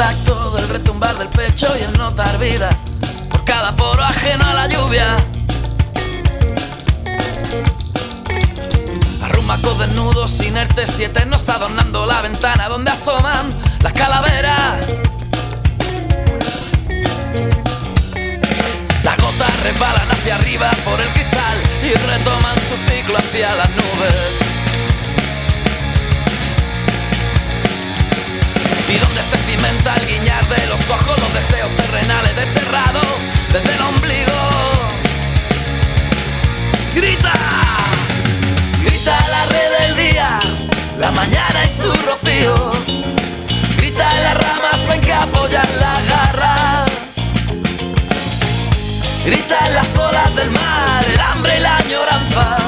contacto del retumbar del pecho y el notar vida por cada poro ajeno a la lluvia. Arrumacos desnudos, inertes y eternos adornando la ventana donde asoman las calaveras. Las gotas resbalan hacia arriba por el cristal y retoman su ciclo hacia las nubes. Ojos los deseos terrenales desterrados desde el ombligo. Grita, grita la red del día, la mañana y su rocío. Grita en las ramas en que apoyan las garras. Grita en las olas del mar, el hambre y la añoranza.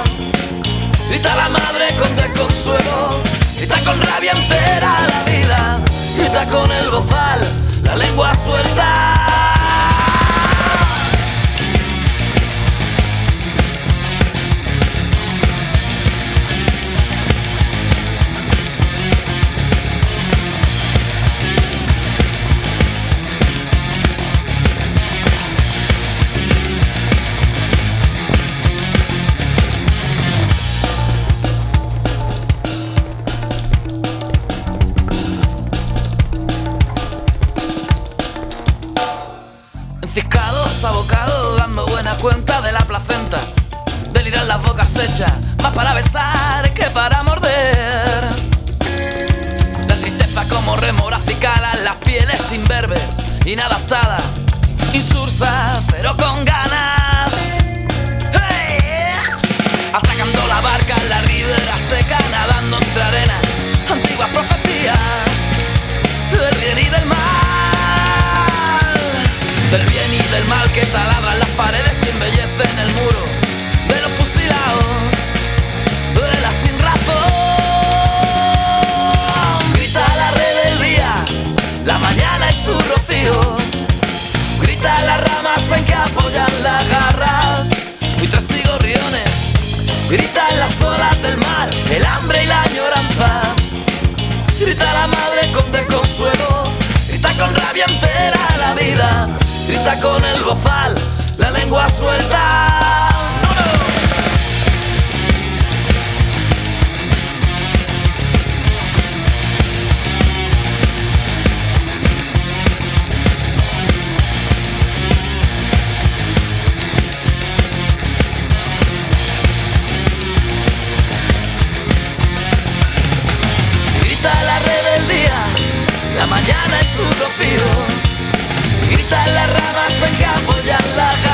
Grita la madre con desconsuelo, lengua suelta. Para besar que para morder. La tristeza como remoraz y cala en las pieles sin verber, inadaptada, insursa, pero con ganas. Vida, grita con el bozal, la lengua suelta. La rebeldía, la mañana es su rocío. En las ramas en que apoyan las garras.